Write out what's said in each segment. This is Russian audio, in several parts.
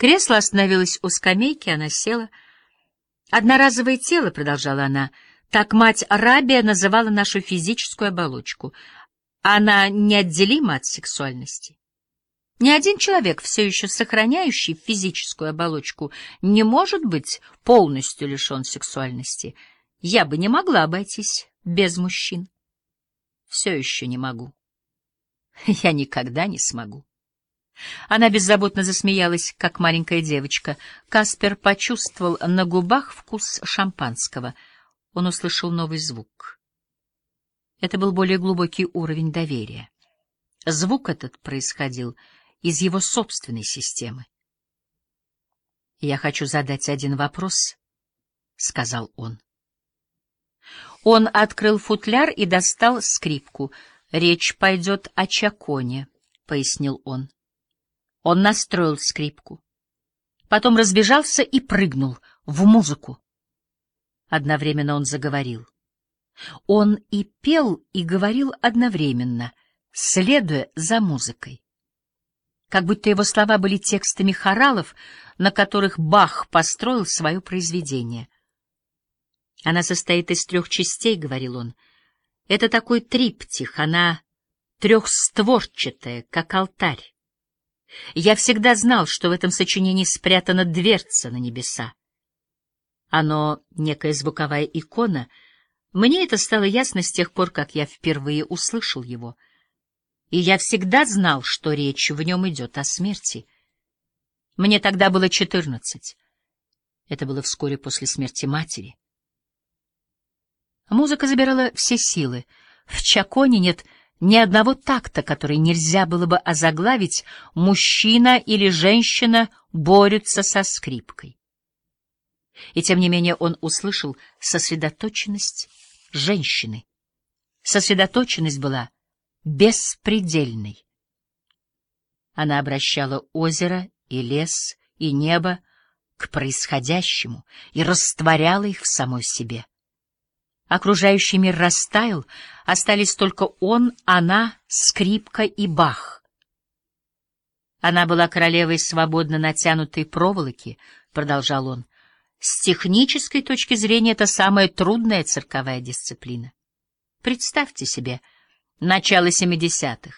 Кресло остановилось у скамейки, она села. «Одноразовое тело», — продолжала она, — «так мать Рабия называла нашу физическую оболочку. Она неотделима от сексуальности. Ни один человек, все еще сохраняющий физическую оболочку, не может быть полностью лишен сексуальности. Я бы не могла обойтись без мужчин. Все еще не могу. Я никогда не смогу. Она беззаботно засмеялась, как маленькая девочка. Каспер почувствовал на губах вкус шампанского. Он услышал новый звук. Это был более глубокий уровень доверия. Звук этот происходил из его собственной системы. «Я хочу задать один вопрос», — сказал он. Он открыл футляр и достал скрипку. «Речь пойдет о Чаконе», — пояснил он. Он настроил скрипку. Потом разбежался и прыгнул в музыку. Одновременно он заговорил. Он и пел, и говорил одновременно, следуя за музыкой как будто его слова были текстами хоралов, на которых Бах построил свое произведение. «Она состоит из трех частей», — говорил он. «Это такой триптих, она трехстворчатая, как алтарь. Я всегда знал, что в этом сочинении спрятана дверца на небеса. Оно — некая звуковая икона. Мне это стало ясно с тех пор, как я впервые услышал его — и я всегда знал, что речь в нем идет о смерти. Мне тогда было четырнадцать. Это было вскоре после смерти матери. Музыка забирала все силы. В Чаконе нет ни одного такта, который нельзя было бы озаглавить «мужчина или женщина борются со скрипкой». И тем не менее он услышал сосредоточенность женщины. Сосредоточенность была — беспредельной. Она обращала озеро и лес и небо к происходящему и растворяла их в самой себе. Окружающий мир растаял, остались только он, она, скрипка и бах. Она была королевой свободно натянутой проволоки, — продолжал он. С технической точки зрения это самая трудная цирковая дисциплина. Представьте себе — Начало 70-х.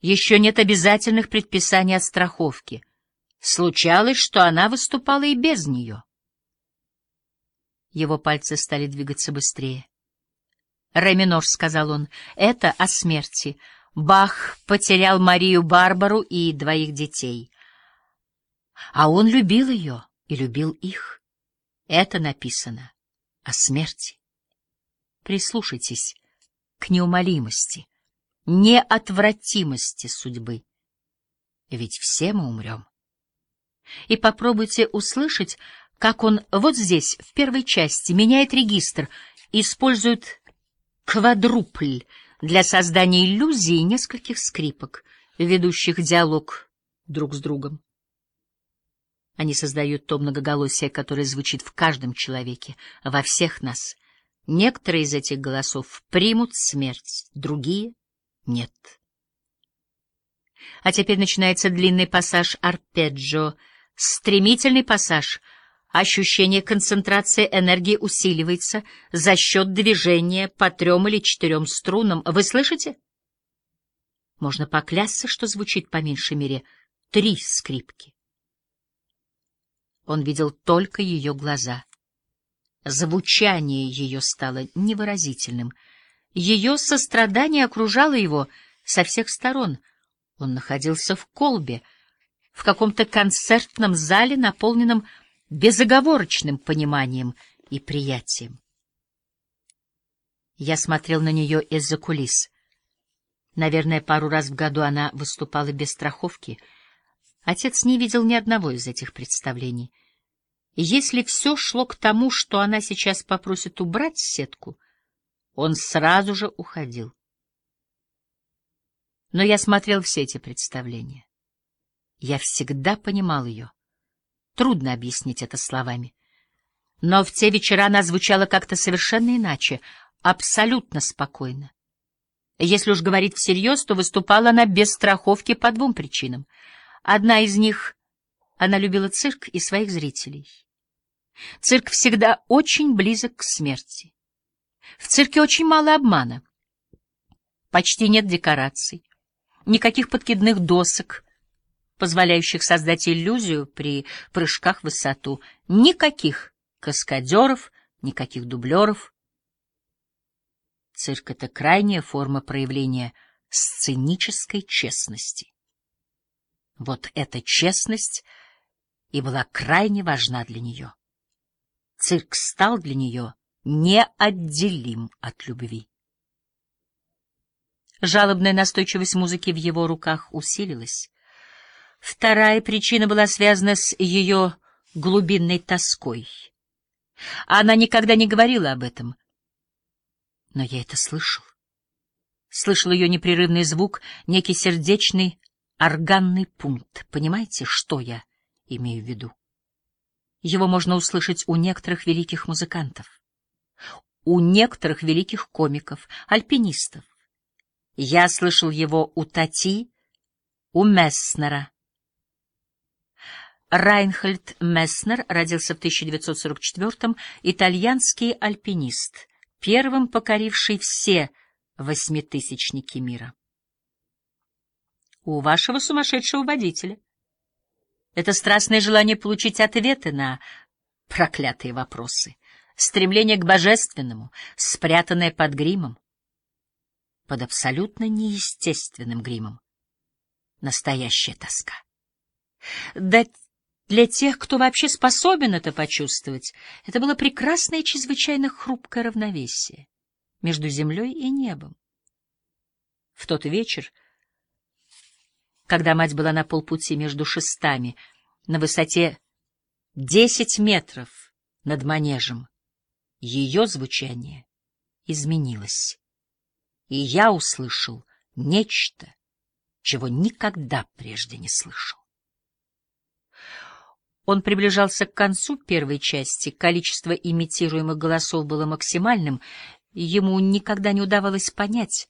Еще нет обязательных предписаний о страховке. Случалось, что она выступала и без нее. Его пальцы стали двигаться быстрее. «Ре сказал он, — «это о смерти. Бах потерял Марию Барбару и двоих детей. А он любил ее и любил их. Это написано о смерти. Прислушайтесь к неумолимости неотвратимости судьбы. Ведь все мы умрем. И попробуйте услышать, как он вот здесь, в первой части, меняет регистр, использует квадрупль для создания иллюзии нескольких скрипок, ведущих диалог друг с другом. Они создают то многоголосие, которое звучит в каждом человеке, во всех нас. Некоторые из этих голосов примут смерть, другие нет. А теперь начинается длинный пассаж арпеджио, стремительный пассаж. Ощущение концентрации энергии усиливается за счет движения по трем или четырем струнам. Вы слышите? Можно поклясться, что звучит по меньшей мере три скрипки. Он видел только ее глаза. Звучание ее стало невыразительным — ее сострадание окружало его со всех сторон. Он находился в колбе, в каком-то концертном зале, наполненном безоговорочным пониманием и приятием. Я смотрел на нее из-за кулис. Наверное, пару раз в году она выступала без страховки. Отец не видел ни одного из этих представлений. Если все шло к тому, что она сейчас попросит убрать сетку — он сразу же уходил. Но я смотрел все эти представления. Я всегда понимал ее. Трудно объяснить это словами. Но в те вечера она звучала как-то совершенно иначе, абсолютно спокойно. Если уж говорить всерьез, то выступала она без страховки по двум причинам. Одна из них Она любила цирк и своих зрителей. Цирк всегда очень близок к смерти. В цирке очень мало обмана. Почти нет декораций, никаких подкидных досок, позволяющих создать иллюзию при прыжках в высоту, никаких каскадеров, никаких дублеров. Цирк — это крайняя форма проявления сценической честности. Вот эта честность и была крайне важна для нее. Цирк стал для нее неотделим от любви. Жалобная настойчивость музыки в его руках усилилась. Вторая причина была связана с ее глубинной тоской. Она никогда не говорила об этом. Но я это слышал. Слышал ее непрерывный звук, некий сердечный органный пункт. Понимаете, что я имею в виду? Его можно услышать у некоторых великих музыкантов, у некоторых великих комиков, альпинистов. Я слышал его у Тати, у Месснера. Райнхольд Месснер родился в 1944-м, итальянский альпинист, первым покоривший все восьмитысячники мира. У вашего сумасшедшего водителя. Это страстное желание получить ответы на проклятые вопросы, стремление к божественному, спрятанное под гримом под абсолютно неестественным гримом. Настоящая тоска. Да для тех, кто вообще способен это почувствовать, это было прекрасное и чрезвычайно хрупкое равновесие между землей и небом. В тот вечер, когда мать была на полпути между шестами, на высоте десять метров над манежем, ее звучание изменилось и я услышал нечто, чего никогда прежде не слышал. Он приближался к концу первой части, количество имитируемых голосов было максимальным, ему никогда не удавалось понять,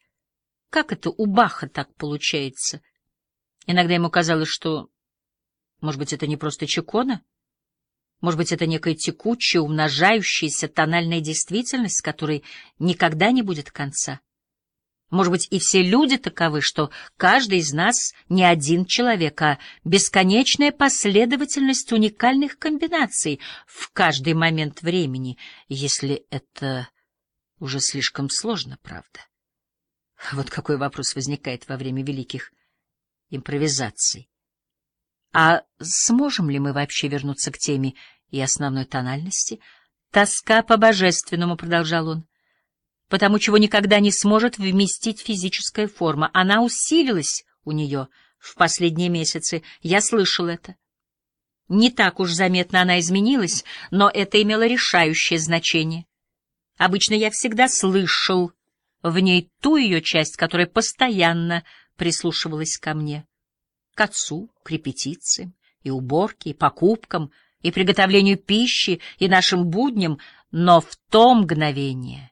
как это у Баха так получается. Иногда ему казалось, что, может быть, это не просто чекона, может быть, это некая текучая, умножающаяся тональная действительность, которой никогда не будет конца. Может быть, и все люди таковы, что каждый из нас не один человек, а бесконечная последовательность уникальных комбинаций в каждый момент времени, если это уже слишком сложно, правда? Вот какой вопрос возникает во время великих импровизаций. А сможем ли мы вообще вернуться к теме и основной тональности? «Тоска по божественному», — продолжал он потому чего никогда не сможет вместить физическая форма. Она усилилась у нее в последние месяцы, я слышал это. Не так уж заметно она изменилась, но это имело решающее значение. Обычно я всегда слышал в ней ту ее часть, которая постоянно прислушивалась ко мне, к отцу, к репетициям и уборке, и покупкам, и приготовлению пищи, и нашим будням, но в то мгновение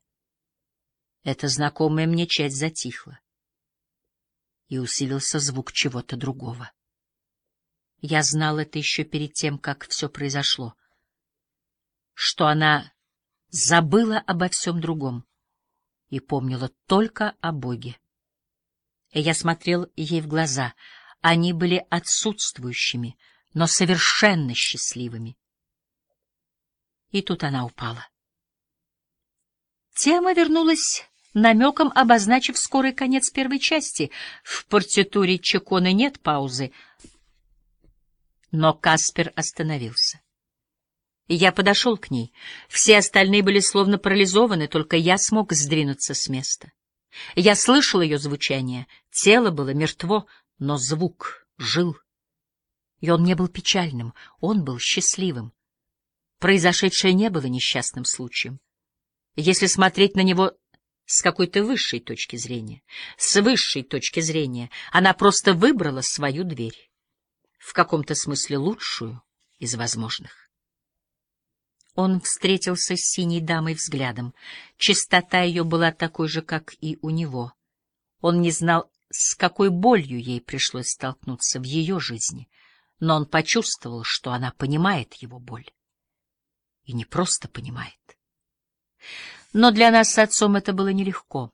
эта знакомая мне часть затихла, и усилился звук чего-то другого. Я знал это еще перед тем, как все произошло, что она забыла обо всем другом и помнила только о Боге. Я смотрел ей в глаза. Они были отсутствующими, но совершенно счастливыми. И тут она упала. Тема вернулась намеком обозначив скорый конец первой части. В партитуре Чекона нет паузы. Но Каспер остановился. Я подошел к ней. Все остальные были словно парализованы, только я смог сдвинуться с места. Я слышал ее звучание. Тело было мертво, но звук жил. И он не был печальным, он был счастливым. Произошедшее не было несчастным случаем. Если смотреть на него с какой-то высшей точки зрения. С высшей точки зрения она просто выбрала свою дверь. В каком-то смысле лучшую из возможных. Он встретился с синей дамой взглядом. Чистота ее была такой же, как и у него. Он не знал, с какой болью ей пришлось столкнуться в ее жизни, но он почувствовал, что она понимает его боль. И не просто понимает. Но для нас с отцом это было нелегко.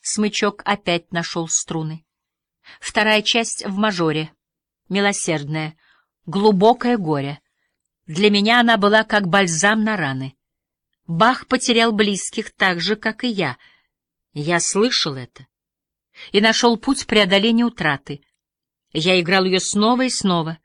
Смычок опять нашел струны. Вторая часть в мажоре, милосердная, глубокое горе. Для меня она была как бальзам на раны. Бах потерял близких так же, как и я. Я слышал это и нашел путь преодоления утраты. Я играл ее снова и снова,